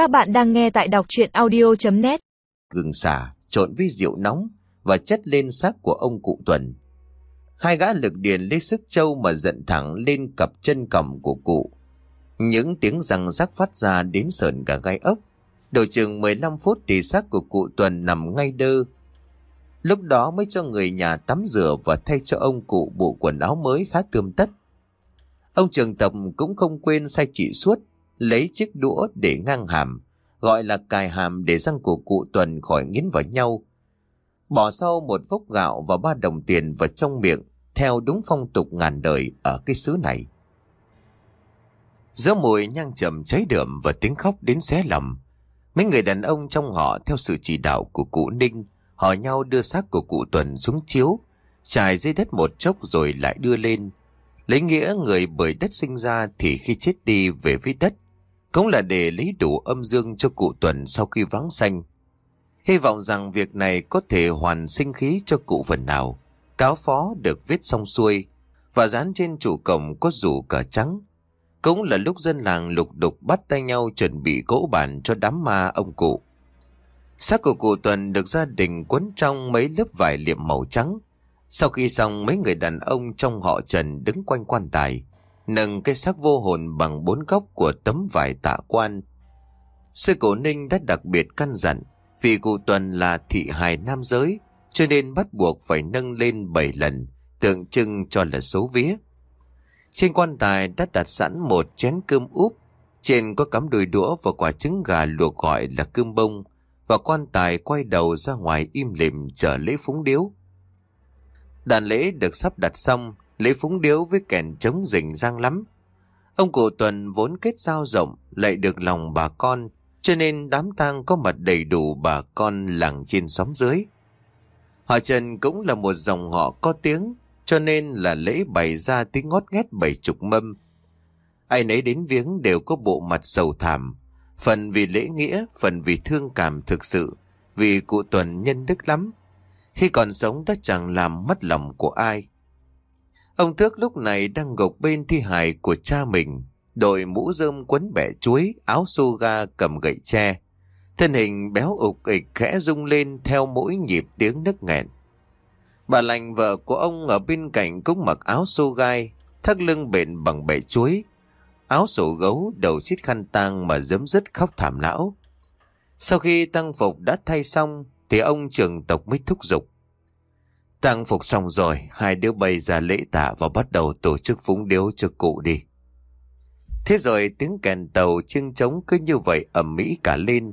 Các bạn đang nghe tại đọc chuyện audio.net Gừng xả trộn với rượu nóng và chất lên xác của ông cụ Tuần. Hai gã lực điền lấy sức trâu mà giận thẳng lên cặp chân cầm của cụ. Những tiếng răng rắc phát ra đến sờn cả gai ốc. Đầu chừng 15 phút thì xác của cụ Tuần nằm ngay đơ. Lúc đó mới cho người nhà tắm rửa và thay cho ông cụ bộ quần áo mới khá tươm tất. Ông trường tập cũng không quên sai chỉ suốt, lấy chiếc đũa để ngang hàm, gọi là cài hàm để răng của cụ Tuần khỏi nghiến vào nhau. Bỏ sau một vốc gạo và ba đồng tiền vào trong miệng, theo đúng phong tục ngàn đời ở cái xứ này. Giữa mùi nhang trầm cháy đượm và tiếng khóc đến xé lòng, mấy người đàn ông trong họ theo sự chỉ đạo của cụ Ninh, họ nhau đưa xác của cụ Tuần xuống chiếu, trải dưới đất một chốc rồi lại đưa lên. Lấy nghĩa người bởi đất sinh ra thì khi chết đi về với đất, cũng là để lấy đủ âm dương cho cụ Tuần sau khi vắng xanh. Hy vọng rằng việc này có thể hoàn sinh khí cho cụ phần nào. Cáo phó được viết xong xuôi và dán trên trụ cổng có rủ cờ trắng. Cũng là lúc dân làng lục đục bắt tay nhau chuẩn bị cỗ bàn cho đám ma ông cụ. Xác của cụ Tuần được gia đình quấn trong mấy lớp vải liệm màu trắng. Sau khi xong mấy người đàn ông trong họ Trần đứng quanh quan tài, nâng cái xác vô hồn bằng bốn góc của tấm vải tạ quan. Sư cổ ninh đã đặc biệt căn dặn vì cụ Tuần là thị hài nam giới, cho nên bắt buộc phải nâng lên bảy lần, tượng trưng cho là số vía. Trên quan tài đã đặt sẵn một chén cơm úp, trên có cắm đùi đũa và quả trứng gà luộc gọi là cơm bông, và quan tài quay đầu ra ngoài im lìm chờ lễ phúng điếu. Đàn lễ được sắp đặt xong, lễ phúng điếu với kèn trống rình rang lắm. Ông cụ Tuần vốn kết giao rộng, lại được lòng bà con, cho nên đám tang có mặt đầy đủ bà con làng trên xóm dưới. Họ Trần cũng là một dòng họ có tiếng, cho nên là lễ bày ra tiếng ngót nghét bảy chục mâm. Ai nấy đến viếng đều có bộ mặt sầu thảm, phần vì lễ nghĩa, phần vì thương cảm thực sự, vì cụ Tuần nhân đức lắm. Khi còn sống đã chẳng làm mất lòng của ai. Ông thước lúc này đang gục bên thi hài của cha mình, đội mũ rơm quấn bẻ chuối, áo xô ga cầm gậy tre. Thân hình béo ục ịch khẽ rung lên theo mỗi nhịp tiếng nức nghẹn. Bà lành vợ của ông ở bên cạnh cũng mặc áo xô gai, thắt lưng bện bằng bẻ chuối, áo sổ gấu đầu chiếc khăn tang mà dấm dứt khóc thảm lão. Sau khi tăng phục đã thay xong thì ông trưởng tộc mới thúc giục. Tăng phục xong rồi, hai đứa bay ra lễ tạ và bắt đầu tổ chức phúng điếu cho cụ đi. Thế rồi tiếng kèn tàu chiêng trống cứ như vậy ầm mỹ cả lên.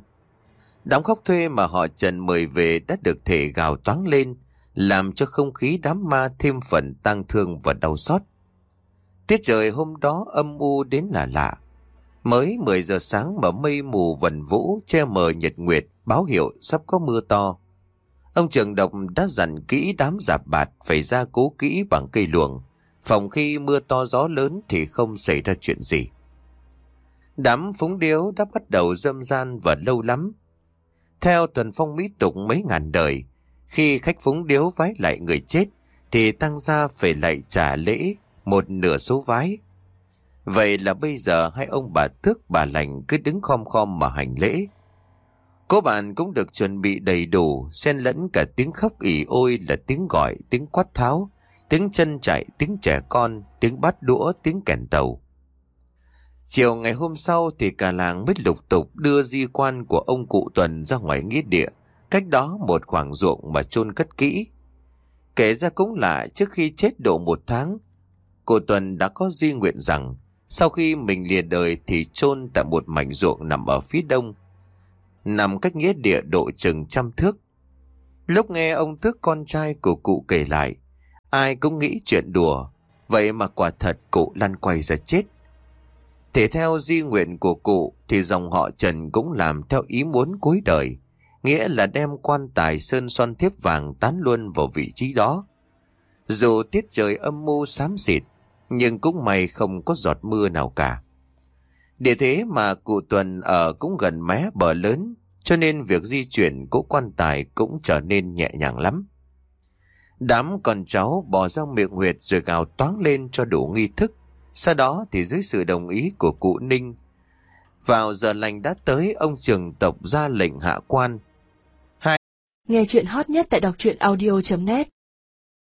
Đám khóc thuê mà họ trần mời về đã được thể gào toáng lên, làm cho không khí đám ma thêm phần tăng thương và đau xót. Tiết trời hôm đó âm u đến là lạ. Mới 10 giờ sáng mà mây mù vần vũ che mờ nhật nguyệt báo hiệu sắp có mưa to. Ông trường độc đã dặn kỹ đám giạp bạt phải ra cố kỹ bằng cây luồng, phòng khi mưa to gió lớn thì không xảy ra chuyện gì. Đám phúng điếu đã bắt đầu dâm gian và lâu lắm. Theo tuần phong mỹ tục mấy ngàn đời, khi khách phúng điếu vái lại người chết, thì tăng gia phải lại trả lễ một nửa số vái. Vậy là bây giờ hai ông bà tước bà lành cứ đứng khom khom mà hành lễ. Cô bạn cũng được chuẩn bị đầy đủ, xen lẫn cả tiếng khóc ỉ ôi là tiếng gọi, tiếng quát tháo, tiếng chân chạy, tiếng trẻ con, tiếng bắt đũa, tiếng kèn tàu. Chiều ngày hôm sau thì cả làng mới lục tục đưa di quan của ông cụ Tuần ra ngoài nghĩa địa, cách đó một khoảng ruộng mà chôn cất kỹ. Kể ra cũng lạ trước khi chết độ một tháng, cụ Tuần đã có di nguyện rằng sau khi mình lìa đời thì chôn tại một mảnh ruộng nằm ở phía đông, nằm cách nghĩa địa độ chừng trăm thước. Lúc nghe ông tước con trai của cụ kể lại, ai cũng nghĩ chuyện đùa, vậy mà quả thật cụ lăn quay ra chết. Thể theo di nguyện của cụ thì dòng họ Trần cũng làm theo ý muốn cuối đời, nghĩa là đem quan tài sơn son thiếp vàng tán luôn vào vị trí đó. Dù tiết trời âm mưu xám xịt, nhưng cũng may không có giọt mưa nào cả địa thế mà cụ Tuần ở cũng gần mé bờ lớn, cho nên việc di chuyển của quan tài cũng trở nên nhẹ nhàng lắm. Đám con cháu bỏ ra miệng huyệt rồi gào toáng lên cho đủ nghi thức. Sau đó thì dưới sự đồng ý của cụ Ninh Vào giờ lành đã tới, ông trường tộc ra lệnh hạ quan. Nghe chuyện hot nhất tại đọc truyện audio.net